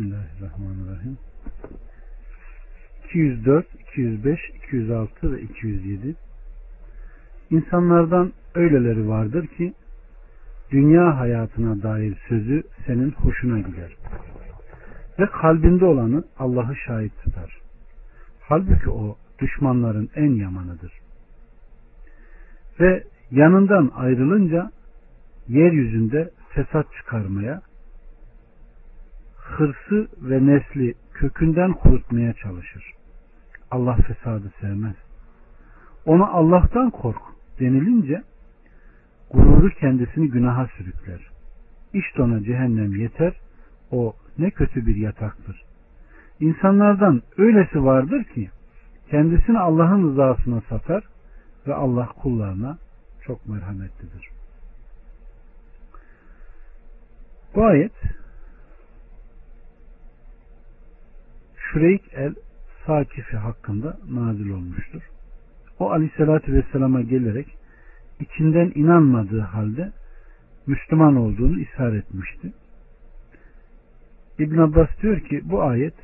Bismillahirrahmanirrahim. 204, 205, 206 ve 207 İnsanlardan öyleleri vardır ki dünya hayatına dair sözü senin hoşuna gider. Ve kalbinde olanı Allah'ı şahit tutar. Halbuki o düşmanların en yamanıdır. Ve yanından ayrılınca yeryüzünde fesat çıkarmaya, hırsı ve nesli kökünden kurutmaya çalışır. Allah fesadı sevmez. Ona Allah'tan kork denilince gururu kendisini günaha sürükler. İşte ona cehennem yeter, o ne kötü bir yataktır. İnsanlardan öylesi vardır ki kendisini Allah'ın rızasına satar ve Allah kullarına çok merhametlidir. Bu ayet Şureyk el Sakifi hakkında nazil olmuştur. O aleyhissalatü vesselama gelerek içinden inanmadığı halde Müslüman olduğunu ishar etmişti. İbn Abbas diyor ki bu ayet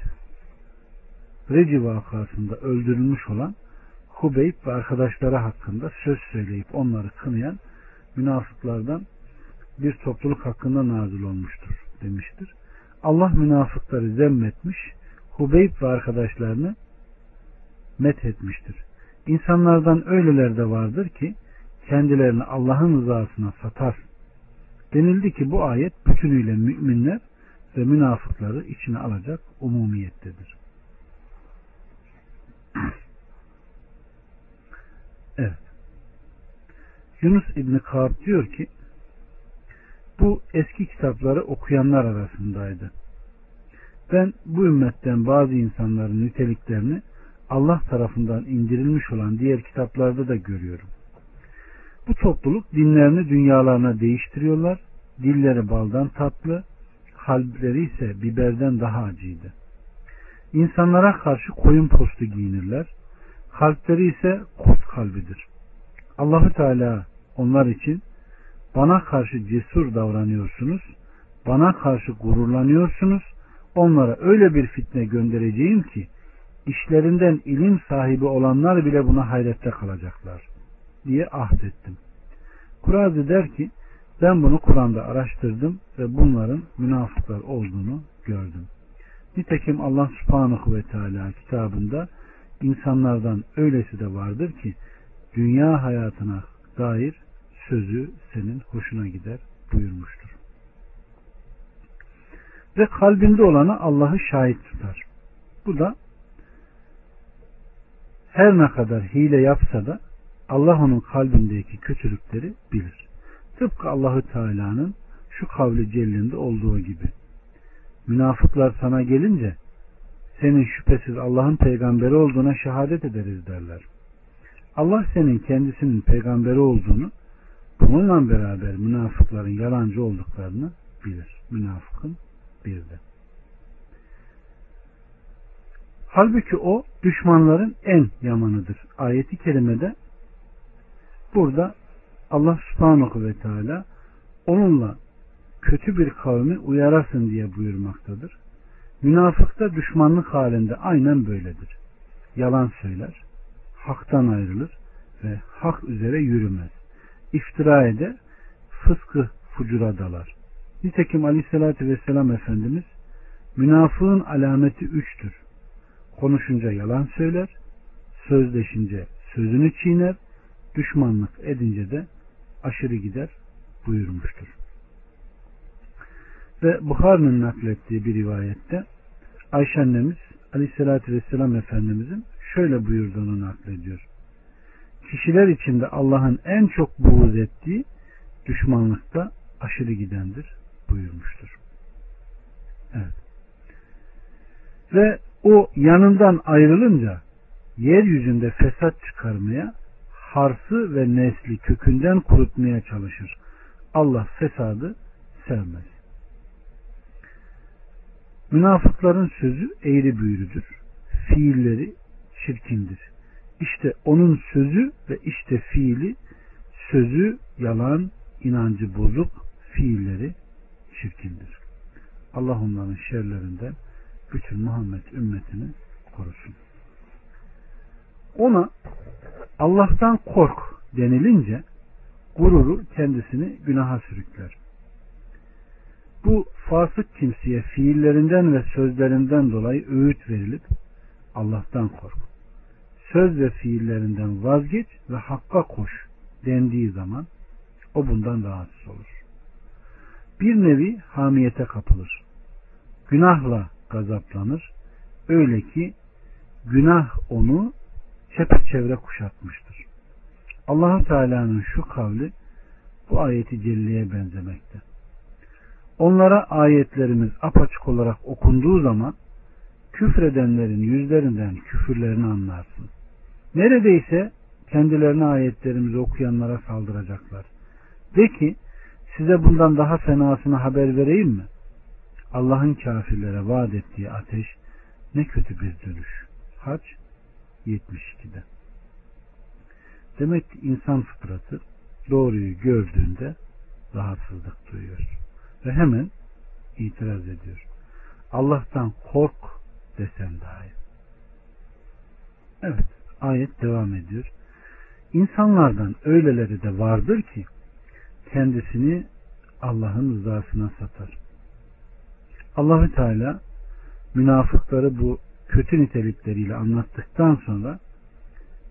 Reci vakasında öldürülmüş olan Hubeyb ve arkadaşları hakkında söz söyleyip onları kınayan münafıklardan bir topluluk hakkında nazil olmuştur demiştir. Allah münafıkları zemmetmiş, Hubeyb ve arkadaşlarını met etmiştir. İnsanlardan öyleler de vardır ki kendilerini Allah'ın rızasına satar. Denildi ki bu ayet bütünüyle müminler ve münafıkları içine alacak umumiyettedir. Evet. Yunus İbni Ka'b diyor ki bu eski kitapları okuyanlar arasındaydı. Ben bu ümmetten bazı insanların niteliklerini Allah tarafından indirilmiş olan diğer kitaplarda da görüyorum. Bu topluluk dinlerini dünyalarına değiştiriyorlar. Dilleri baldan tatlı, kalpleri ise biberden daha acıydı. İnsanlara karşı koyun postu giyinirler. Kalpleri ise kurt kalbidir. Allahü Teala onlar için bana karşı cesur davranıyorsunuz, bana karşı gururlanıyorsunuz, onlara öyle bir fitne göndereceğim ki işlerinden ilim sahibi olanlar bile buna hayrette kalacaklar diye ahdettim. Kurazi der ki ben bunu Kur'an'da araştırdım ve bunların münafıklar olduğunu gördüm. Nitekim Allah subhanahu ve teala kitabında insanlardan öylesi de vardır ki dünya hayatına dair sözü senin hoşuna gider buyurmuştur. Ve kalbinde olanı Allah'ı şahit tutar. Bu da her ne kadar hile yapsa da Allah onun kalbindeki kötülükleri bilir. Tıpkı Allahü Teala'nın şu kavli cellinde olduğu gibi. Münafıklar sana gelince senin şüphesiz Allah'ın peygamberi olduğuna şehadet ederiz derler. Allah senin kendisinin peygamberi olduğunu bununla beraber münafıkların yalancı olduklarını bilir. Münafıkın bir de. Halbuki o düşmanların en yamanıdır. Ayeti kerimede burada Allah subhanahu ve teala onunla kötü bir kavmi uyarasın diye buyurmaktadır. Münafık da düşmanlık halinde aynen böyledir. Yalan söyler, haktan ayrılır ve hak üzere yürümez. İftira eder, fıskı fucura dalar. Nitekim aleyhissalatü vesselam Efendimiz münafığın alameti üçtür. Konuşunca yalan söyler, sözleşince sözünü çiğner, düşmanlık edince de aşırı gider buyurmuştur. Ve Bukhari'nin naklettiği bir rivayette Ayşe annemiz Aleyhisselatü Vesselam Efendimizin şöyle buyurduğunu naklediyor. Kişiler içinde Allah'ın en çok buğz ettiği düşmanlıkta aşırı gidendir buyurmuştur. Evet. Ve o yanından ayrılınca yeryüzünde fesat çıkarmaya, harsı ve nesli kökünden kurutmaya çalışır. Allah fesadı sevmez. Münafıkların sözü eğri büğrüdür. Fiilleri çirkindir. İşte onun sözü ve işte fiili sözü yalan, inancı bozuk, fiilleri çirkindir. Allah onların şerlerinden bütün Muhammed ümmetini korusun. Ona Allah'tan kork denilince gururu kendisini günaha sürükler. Bu fasık kimseye fiillerinden ve sözlerinden dolayı öğüt verilip Allah'tan kork. Söz ve fiillerinden vazgeç ve hakka koş dendiği zaman o bundan rahatsız olur. Bir nevi hamiyete kapılır. Günahla gazaplanır. Öyle ki günah onu çepeçevre kuşatmıştır. allah Teala'nın şu kavli bu ayeti celliye benzemekte. Onlara ayetlerimiz apaçık olarak okunduğu zaman küfredenlerin yüzlerinden küfürlerini anlarsın. Neredeyse kendilerine ayetlerimizi okuyanlara saldıracaklar. De ki size bundan daha fenasını haber vereyim mi? Allah'ın kafirlere vaat ettiği ateş ne kötü bir dönüş. Haç 72'de. Demek ki insan fıtratı doğruyu gördüğünde rahatsızlık duyuyor. Ve hemen itiraz ediyor. Allah'tan kork desen dahi. Evet ayet devam ediyor. İnsanlardan öyleleri de vardır ki kendisini Allah'ın rızasına satar. Allahü Teala münafıkları bu kötü nitelikleriyle anlattıktan sonra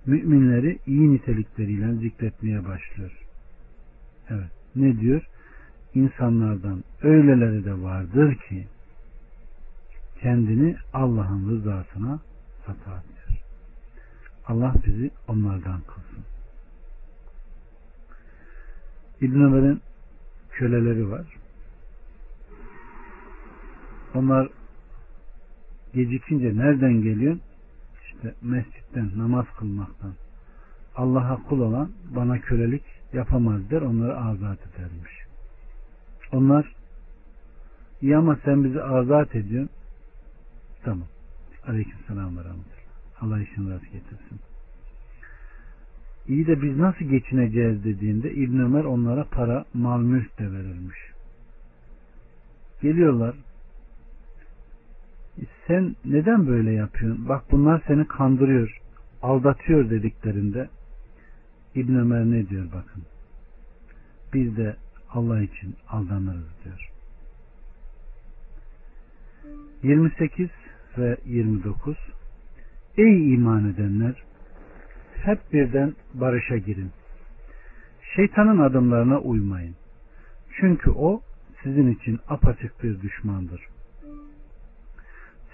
müminleri iyi nitelikleriyle zikretmeye başlıyor. Evet. Ne diyor? İnsanlardan öyleleri de vardır ki kendini Allah'ın rızasına satar diyor. Allah bizi onlardan kılsın. İbn Ömer'in köleleri var. Onlar gecikince nereden geliyor? İşte mescitten, namaz kılmaktan. Allah'a kul olan bana kölelik yapamaz der, onları azat edermiş. Onlar iyi ama sen bizi azat ediyorsun. Tamam. Aleyküm selam ve Allah işini rast getirsin. İyi de biz nasıl geçineceğiz dediğinde İbn Ömer onlara para, mal, mülk de verilmiş. Geliyorlar. E sen neden böyle yapıyorsun? Bak bunlar seni kandırıyor, aldatıyor dediklerinde İbn Ömer ne diyor bakın. Biz de Allah için aldanırız diyor. 28 ve 29 Ey iman edenler hep birden barışa girin. Şeytanın adımlarına uymayın. Çünkü o sizin için apaçık bir düşmandır.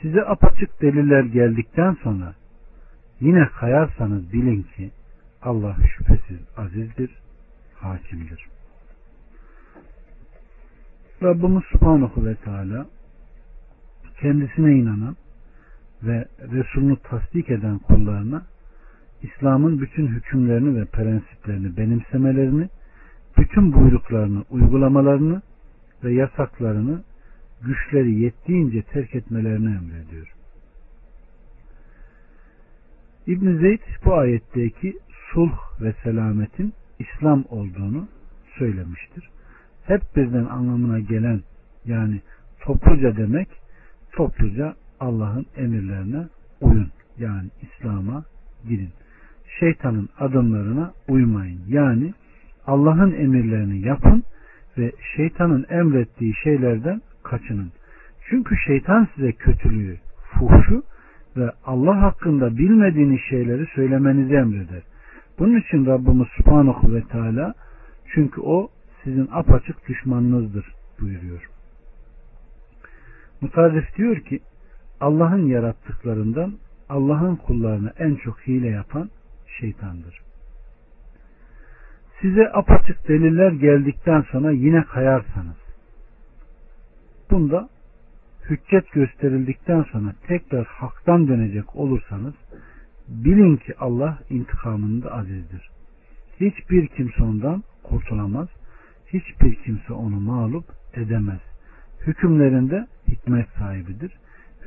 Size apaçık deliller geldikten sonra yine kayarsanız bilin ki Allah şüphesiz azizdir, hakimdir. Rabbimiz Subhanahu ve Teala kendisine inanan ve Resulünü tasdik eden kullarına İslam'ın bütün hükümlerini ve prensiplerini benimsemelerini, bütün buyruklarını uygulamalarını ve yasaklarını güçleri yettiğince terk etmelerini emrediyor. İbn Zeyd bu ayetteki sulh ve selametin İslam olduğunu söylemiştir. Hep birden anlamına gelen yani topluca demek topluca Allah'ın emirlerine uyun. Yani İslam'a girin şeytanın adımlarına uymayın. Yani Allah'ın emirlerini yapın ve şeytanın emrettiği şeylerden kaçının. Çünkü şeytan size kötülüğü, fuhşu ve Allah hakkında bilmediğiniz şeyleri söylemenizi emreder. Bunun için Rabbimiz Subhanahu ve Teala çünkü o sizin apaçık düşmanınızdır buyuruyor. Mutarrif diyor ki Allah'ın yarattıklarından Allah'ın kullarını en çok hile yapan şeytandır. Size apaçık deliller geldikten sonra yine kayarsanız bunda hüccet gösterildikten sonra tekrar haktan dönecek olursanız bilin ki Allah intikamında azizdir. Hiçbir kimse ondan kurtulamaz. Hiçbir kimse onu mağlup edemez. Hükümlerinde hikmet sahibidir.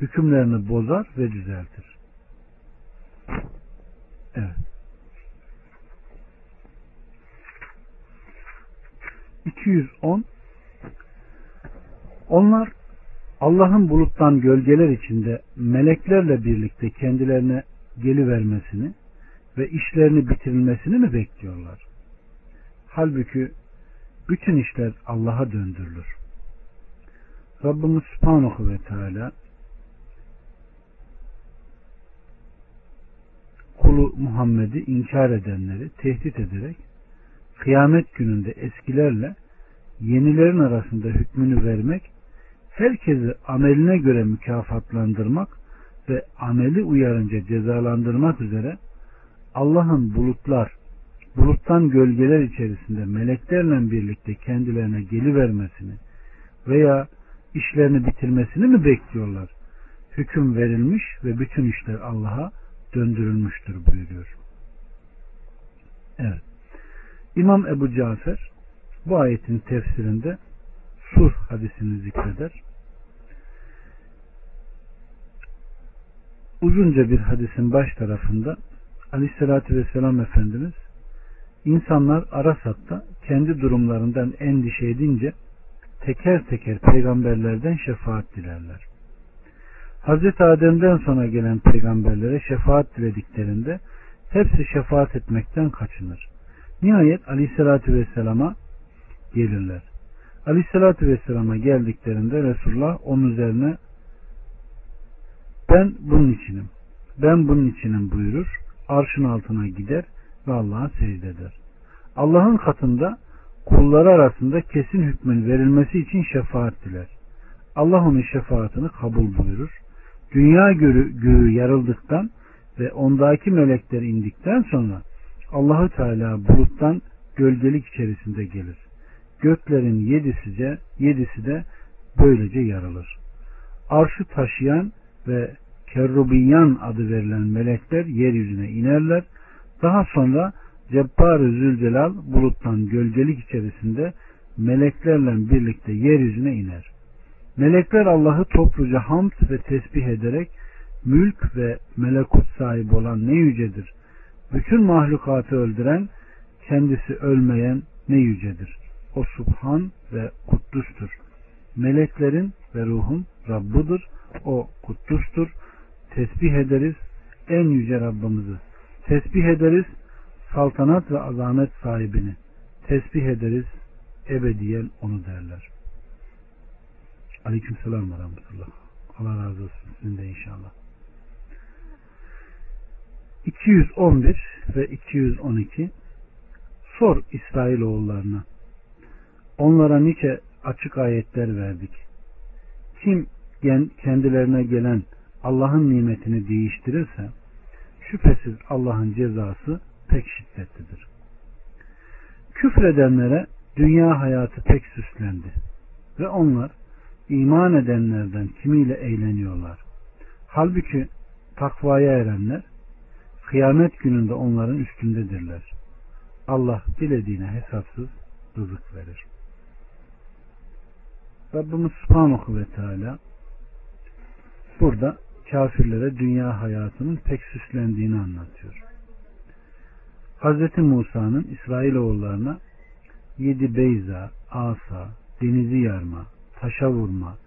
Hükümlerini bozar ve düzeltir. Evet. 210 Onlar Allah'ın buluttan gölgeler içinde meleklerle birlikte kendilerine gelivermesini ve işlerini bitirilmesini mi bekliyorlar? Halbuki bütün işler Allah'a döndürülür. Rabbimiz Subhanahu ve Teala kulu Muhammed'i inkar edenleri tehdit ederek kıyamet gününde eskilerle yenilerin arasında hükmünü vermek, herkesi ameline göre mükafatlandırmak ve ameli uyarınca cezalandırmak üzere Allah'ın bulutlar, buluttan gölgeler içerisinde meleklerle birlikte kendilerine gelivermesini veya işlerini bitirmesini mi bekliyorlar? Hüküm verilmiş ve bütün işler Allah'a döndürülmüştür buyuruyor. Evet. İmam Ebu Cafer bu ayetin tefsirinde sulh hadisini zikreder. Uzunca bir hadisin baş tarafında Aleyhisselatü Vesselam Efendimiz insanlar Arasat'ta kendi durumlarından endişe edince teker teker peygamberlerden şefaat dilerler. Hazreti Adem'den sonra gelen peygamberlere şefaat dilediklerinde hepsi şefaat etmekten kaçınır. Nihayet Aleyhisselatü Vesselam'a gelirler. Aleyhisselatü Vesselam'a geldiklerinde Resulullah onun üzerine ben bunun içinim, ben bunun içinim buyurur, arşın altına gider ve Allah'a secde eder. Allah'ın katında kulları arasında kesin hükmün verilmesi için şefaat diler. Allah onun şefaatini kabul buyurur. Dünya göğü, yarıldıktan ve ondaki melekler indikten sonra Allahü Teala buluttan gölgelik içerisinde gelir. Göklerin yedisi de, yedisi de böylece yarılır. Arşı taşıyan ve Kerrubiyan adı verilen melekler yeryüzüne inerler. Daha sonra Cebbar-ı Zülcelal buluttan gölgelik içerisinde meleklerle birlikte yeryüzüne iner. Melekler Allah'ı topluca hamd ve tesbih ederek mülk ve melekut sahibi olan ne yücedir. Bütün mahlukatı öldüren, kendisi ölmeyen ne yücedir. O subhan ve kuddustur. Meleklerin ve ruhun Rabbudur. O kuddustur. Tesbih ederiz en yüce Rabbimizi. Tesbih ederiz saltanat ve azamet sahibini. Tesbih ederiz ebediyen onu derler. Aleyküm selam ve. Allah razı olsun sizin de inşallah. 211 ve 212 Sor İsrailoğullarına Onlara nice açık ayetler verdik. Kim kendilerine gelen Allah'ın nimetini değiştirirse şüphesiz Allah'ın cezası pek şiddetlidir. Küfredenlere dünya hayatı pek süslendi ve onlar iman edenlerden kimiyle eğleniyorlar. Halbuki takvaya erenler kıyamet gününde onların üstündedirler. Allah dilediğine hesapsız rızık verir. Rabbimiz Subhanahu ve Teala burada kafirlere dünya hayatının pek süslendiğini anlatıyor. Hz. Musa'nın İsrailoğullarına yedi beyza, asa, denizi yarma, taşa vurma,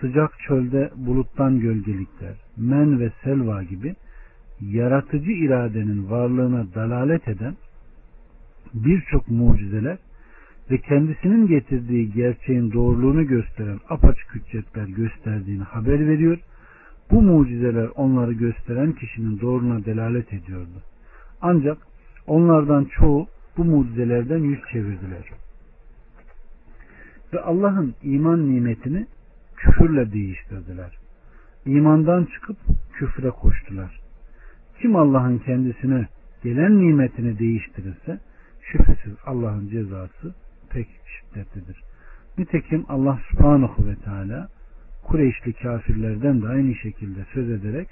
sıcak çölde buluttan gölgelikler, men ve selva gibi yaratıcı iradenin varlığına dalalet eden birçok mucizeler ve kendisinin getirdiği gerçeğin doğruluğunu gösteren apaçık hüccetler gösterdiğini haber veriyor. Bu mucizeler onları gösteren kişinin doğruna delalet ediyordu. Ancak onlardan çoğu bu mucizelerden yüz çevirdiler. Ve Allah'ın iman nimetini küfürle değiştirdiler. İmandan çıkıp küfre koştular. Kim Allah'ın kendisine gelen nimetini değiştirirse şüphesiz Allah'ın cezası pek şiddetlidir. Nitekim Allah subhanahu ve teala Kureyşli kafirlerden de aynı şekilde söz ederek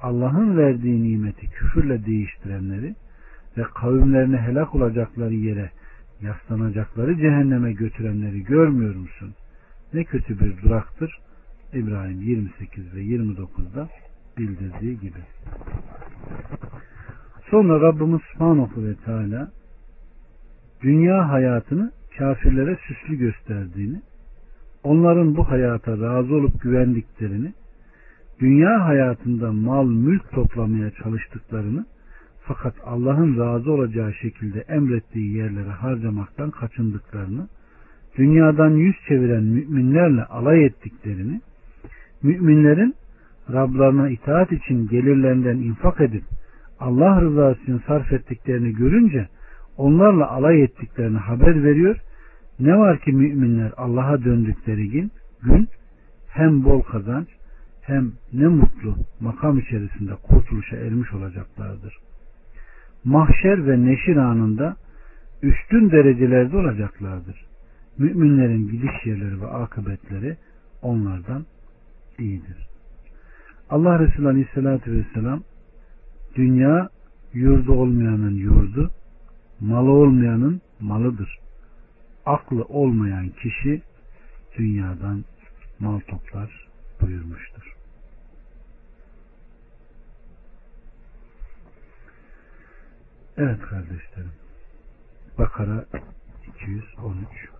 Allah'ın verdiği nimeti küfürle değiştirenleri ve kavimlerine helak olacakları yere yaslanacakları cehenneme götürenleri görmüyor musun? Ne kötü bir duraktır. İbrahim 28 ve 29'da bildirdiği gibi. Sonra Rabbimiz Subhanahu ve Teala dünya hayatını kafirlere süslü gösterdiğini, onların bu hayata razı olup güvendiklerini, dünya hayatında mal mülk toplamaya çalıştıklarını fakat Allah'ın razı olacağı şekilde emrettiği yerlere harcamaktan kaçındıklarını, dünyadan yüz çeviren müminlerle alay ettiklerini, müminlerin Rablarına itaat için gelirlerinden infak edip Allah rızası için sarf ettiklerini görünce onlarla alay ettiklerini haber veriyor. Ne var ki müminler Allah'a döndükleri gün, gün hem bol kazanç hem ne mutlu makam içerisinde kurtuluşa ermiş olacaklardır. Mahşer ve neşir anında üstün derecelerde olacaklardır. Müminlerin gidiş yerleri ve akıbetleri onlardan iyidir. Allah Resulü Aleyhisselatü Vesselam dünya yurdu olmayanın yurdu, malı olmayanın malıdır. Aklı olmayan kişi dünyadan mal toplar buyurmuştur. Evet kardeşlerim. Bakara 213